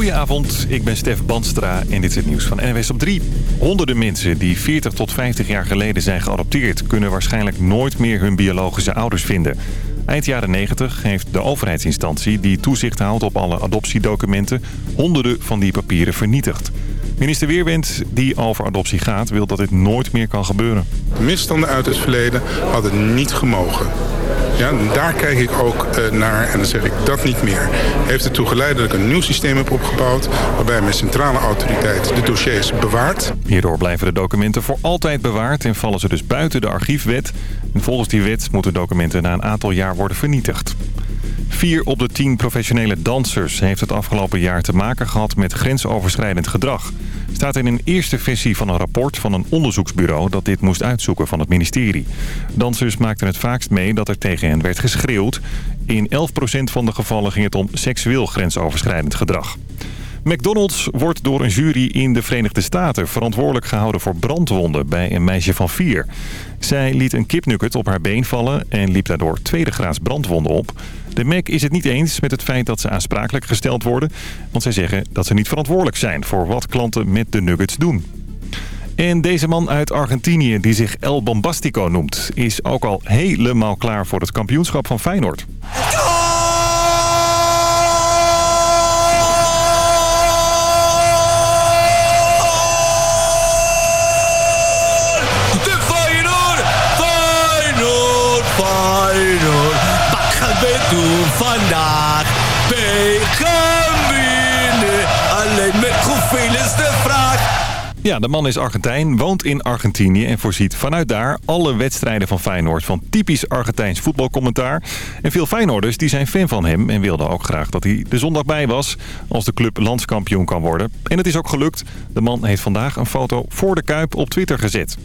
Goedenavond, ik ben Stef Banstra en dit is het nieuws van NWS op 3. Honderden mensen die 40 tot 50 jaar geleden zijn geadopteerd... kunnen waarschijnlijk nooit meer hun biologische ouders vinden. Eind jaren 90 heeft de overheidsinstantie die toezicht houdt op alle adoptiedocumenten... honderden van die papieren vernietigd. Minister Weerwind, die over adoptie gaat, wil dat dit nooit meer kan gebeuren. Misstanden uit het verleden hadden niet gemogen. Ja, daar kijk ik ook uh, naar en dan zeg ik dat niet meer. Heeft ertoe geleid dat ik een nieuw systeem heb opgebouwd... waarbij mijn centrale autoriteit de dossiers bewaart. Hierdoor blijven de documenten voor altijd bewaard... en vallen ze dus buiten de archiefwet. En volgens die wet moeten documenten na een aantal jaar worden vernietigd. Vier op de tien professionele dansers heeft het afgelopen jaar te maken gehad met grensoverschrijdend gedrag. Staat in een eerste versie van een rapport van een onderzoeksbureau dat dit moest uitzoeken van het ministerie. Dansers maakten het vaakst mee dat er tegen hen werd geschreeuwd. In 11% van de gevallen ging het om seksueel grensoverschrijdend gedrag. McDonald's wordt door een jury in de Verenigde Staten verantwoordelijk gehouden voor brandwonden bij een meisje van vier. Zij liet een kipnugget op haar been vallen en liep daardoor tweede graads brandwonden op. De Mac is het niet eens met het feit dat ze aansprakelijk gesteld worden. Want zij zeggen dat ze niet verantwoordelijk zijn voor wat klanten met de nuggets doen. En deze man uit Argentinië, die zich El Bombastico noemt... is ook al helemaal klaar voor het kampioenschap van Feyenoord. Ja, de man is Argentijn, woont in Argentinië en voorziet vanuit daar alle wedstrijden van Feyenoord van typisch Argentijns voetbalcommentaar. En veel Feyenoorders die zijn fan van hem en wilden ook graag dat hij de zondag bij was als de club landskampioen kan worden. En het is ook gelukt. De man heeft vandaag een foto voor de Kuip op Twitter gezet.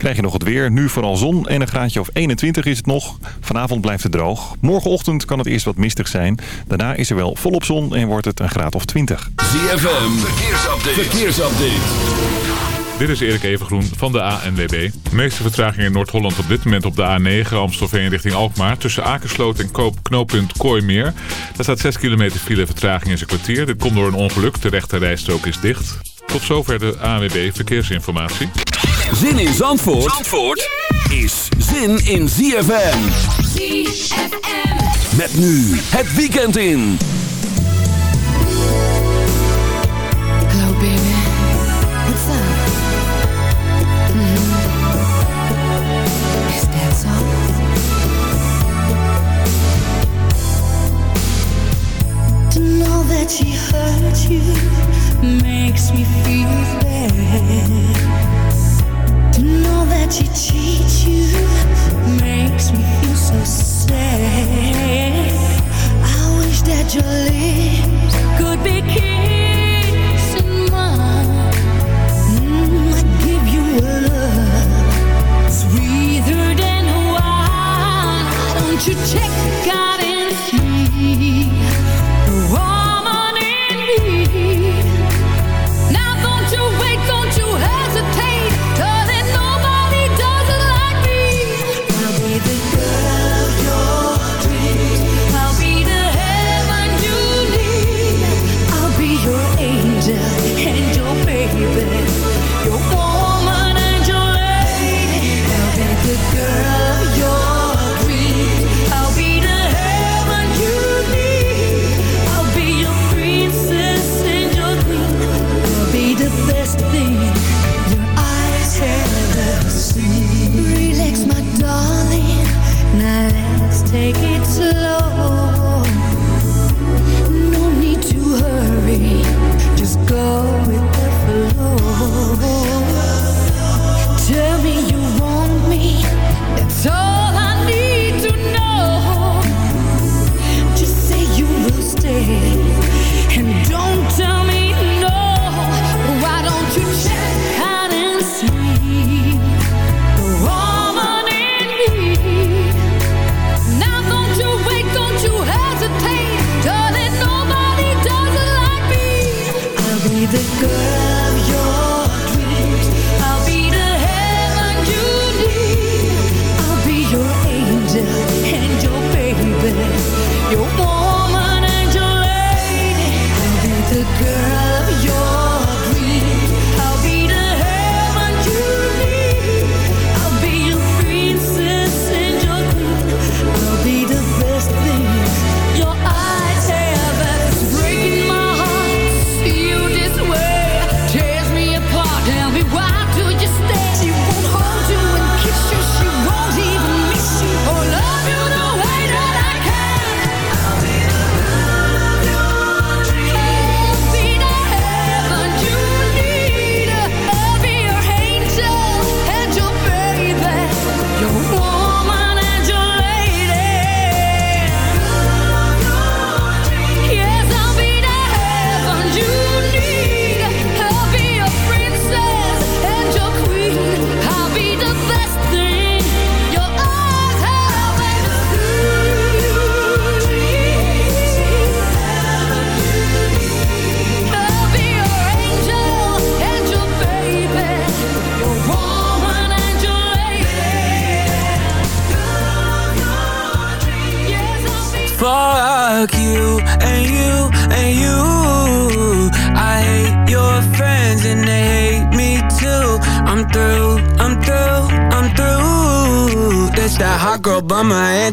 Krijg je nog het weer. Nu vooral zon en een graadje of 21 is het nog. Vanavond blijft het droog. Morgenochtend kan het eerst wat mistig zijn. Daarna is er wel volop zon en wordt het een graad of 20. ZFM, verkeersupdate. verkeersupdate. Dit is Erik Evengroen van de ANWB. De meeste vertraging in Noord-Holland op dit moment op de A9 Amstelveen richting Alkmaar. Tussen Akersloot en Koop, knooppunt Kooimeer. Daar staat 6 kilometer file vertraging in zijn kwartier. Dit komt door een ongeluk. De rechte rijstrook is dicht. Tot zover de ANWB Verkeersinformatie. Zin in Zandvoort, Zandvoort is zin in ZFM. ZFM. Met nu het weekend in. Hello, baby. What's up? Mhm. Is that so? To know that she hurt you makes me feel bad. Check out and see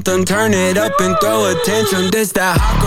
anthem. Turn it up and throw a tantrum. This that hot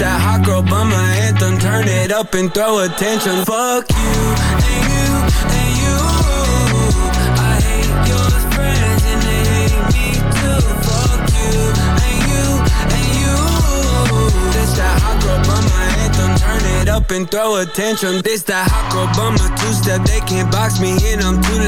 that hot girl bummer anthem. Turn it up and throw attention. Fuck you and you and you. I hate your friends and they hate me too. Fuck you and you and you. That hot girl bummer anthem. Turn it up and throw attention. This that hot girl bummer two step. They can't box me in. I'm two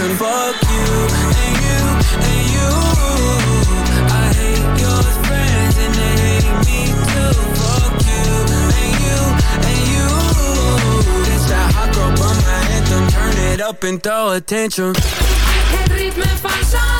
attention. Fuck you and you and you. I hate your friends and they hate me too. Fuck you and you and you. This that hot girl bummer anthem. Turn it up and throw attention. Het ritme van.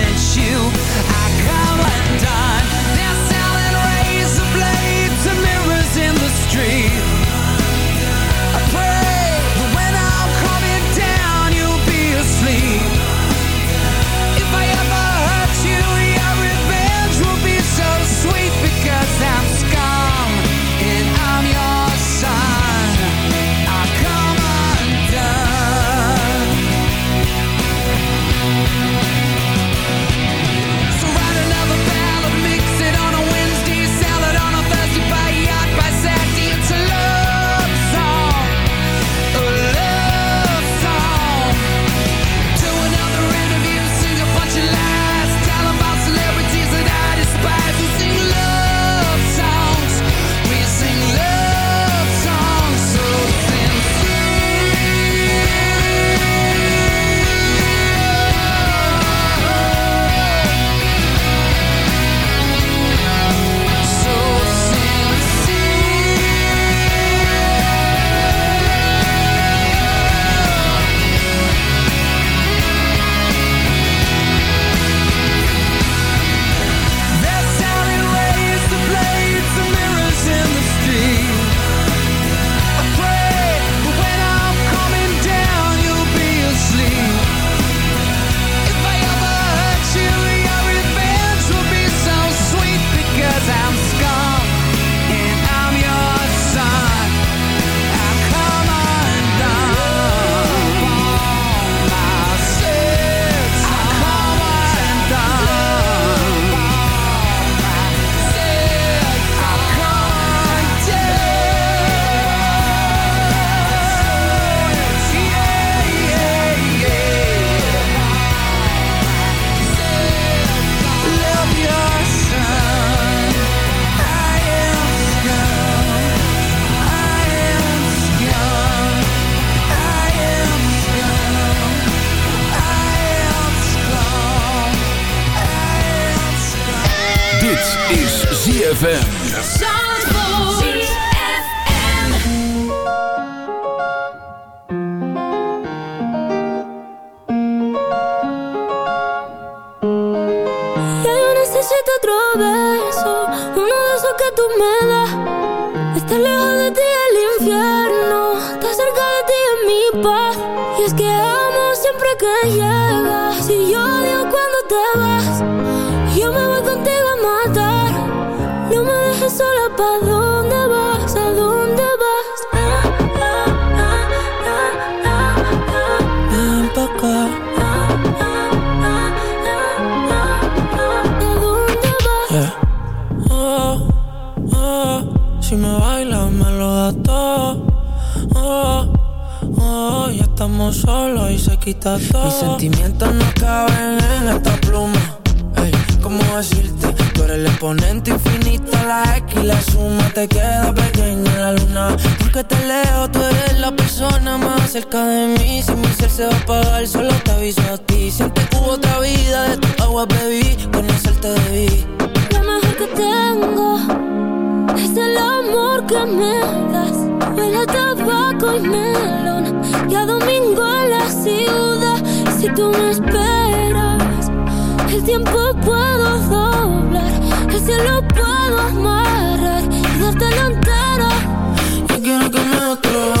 oh, oh, oh, ya estamos solos y se quita todo. Mis sentimientos no caben en esta pluma. Ey, ¿cómo decirte? Tú eres el exponente infinito, la X la suma te queda pequeña la luna. Porque te leo, tú eres la persona más cerca de mí. Si mi ser se va a apagar, solo te aviso a ti. Siente que hubo otra vida, de tu agua bebí, con el te debí. Lo mejor que tengo es el amor que me das. Huele a tabaco y melón. Y a domingo en la ciudad. Si tú me esperas, el tiempo puedo doblar. El cielo puedo amarrar y dártelo entero. Yo quiero que me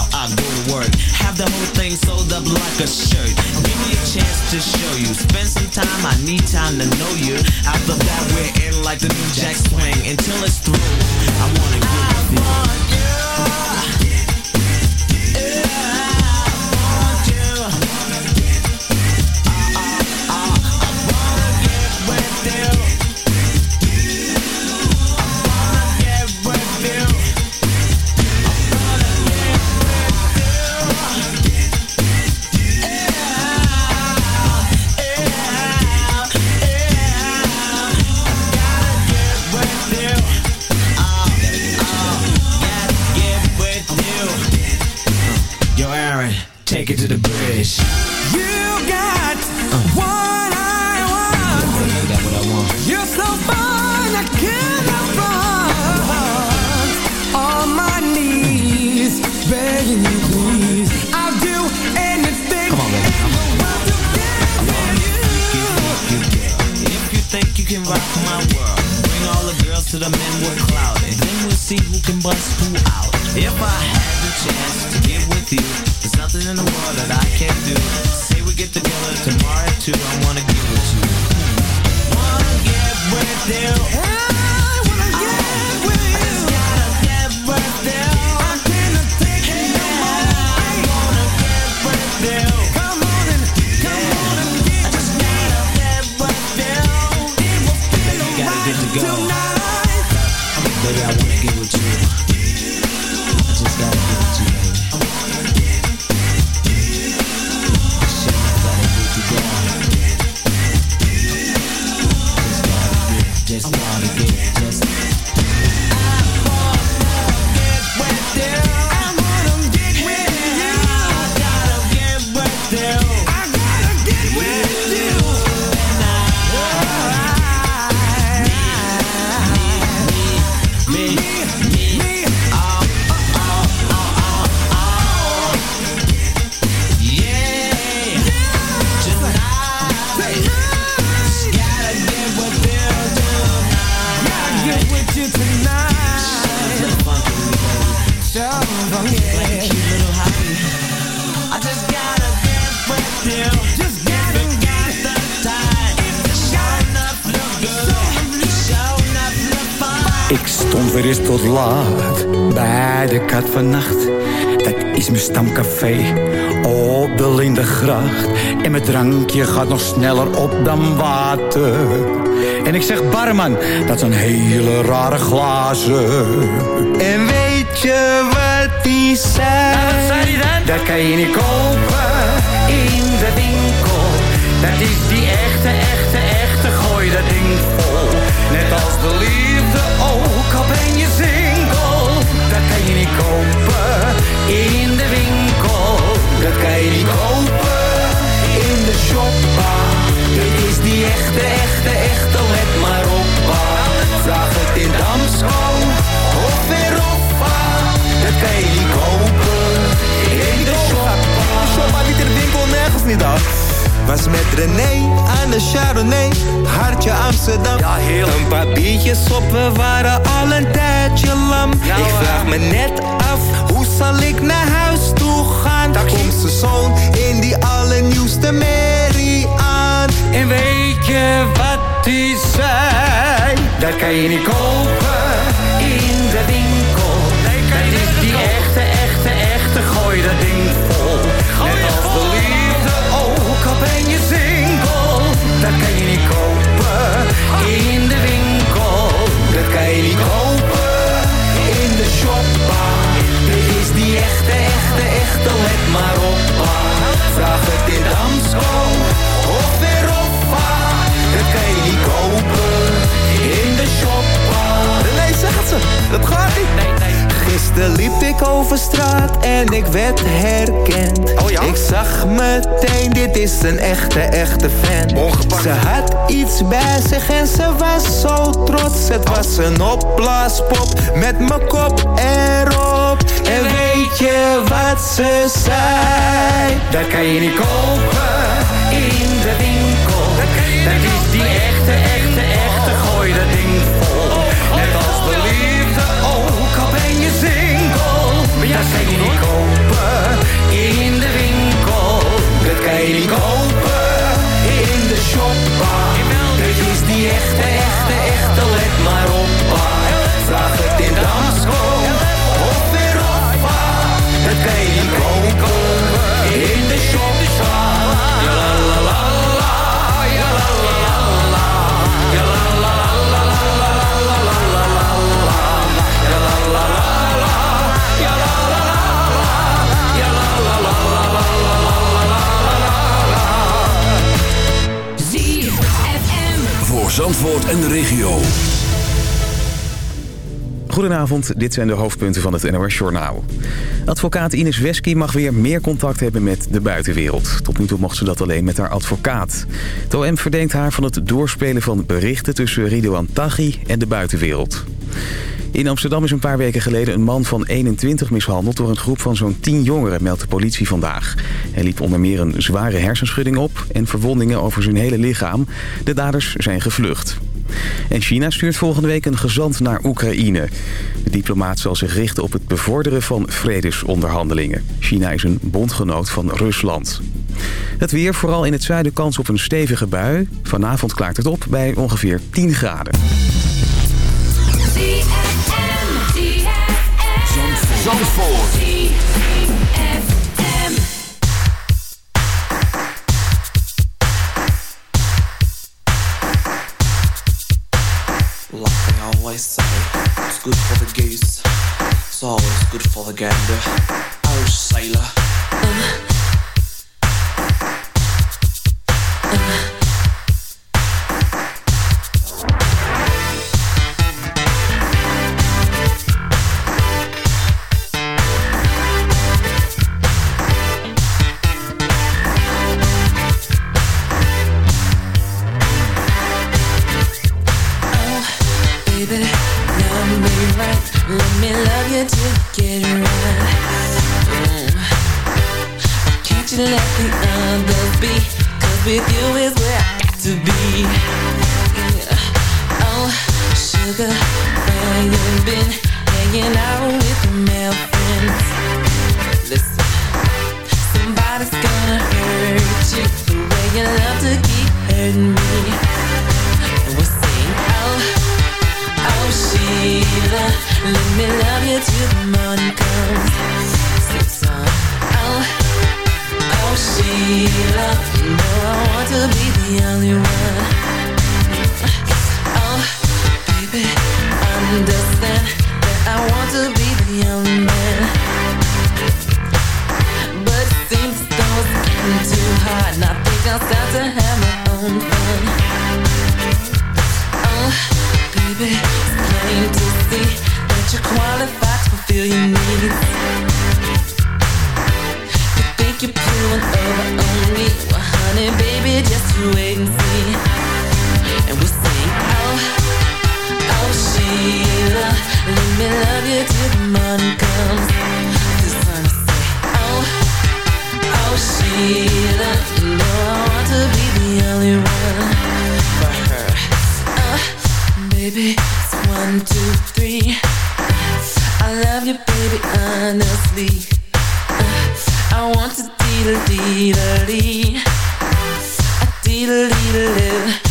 I'm work. Have the whole thing sold up like a shirt. Give me a chance to show you. Spend some time, I need time to know you. Out the back, we're in like the new jack swing. Until it's through, I wanna get with you. nothing in the world that I can't do. Say we get together tomorrow too. I wanna get with you. Wanna get with you. Je gaat nog sneller op dan water. En ik zeg barman, dat zijn hele rare glazen. En weet je wat die zei? Nou. Dat kan je niet kopen in de winkel. Dat is die echte, echte Goedenavond, dit zijn de hoofdpunten van het NOS-journaal. Advocaat Ines Wesky mag weer meer contact hebben met de buitenwereld. Tot nu toe mocht ze dat alleen met haar advocaat. Het OM verdenkt haar van het doorspelen van berichten tussen Ridouan Taghi en de buitenwereld. In Amsterdam is een paar weken geleden een man van 21 mishandeld... door een groep van zo'n 10 jongeren, meldt de politie vandaag. Hij liep onder meer een zware hersenschudding op... en verwondingen over zijn hele lichaam. De daders zijn gevlucht. En China stuurt volgende week een gezant naar Oekraïne. De diplomaat zal zich richten op het bevorderen van vredesonderhandelingen. China is een bondgenoot van Rusland. Het weer, vooral in het zuiden kans op een stevige bui. Vanavond klaart het op bij ongeveer 10 graden. Zandvoort. good for the geese, It's always good for the gander. Irish sailor. Want to dee dee dee dee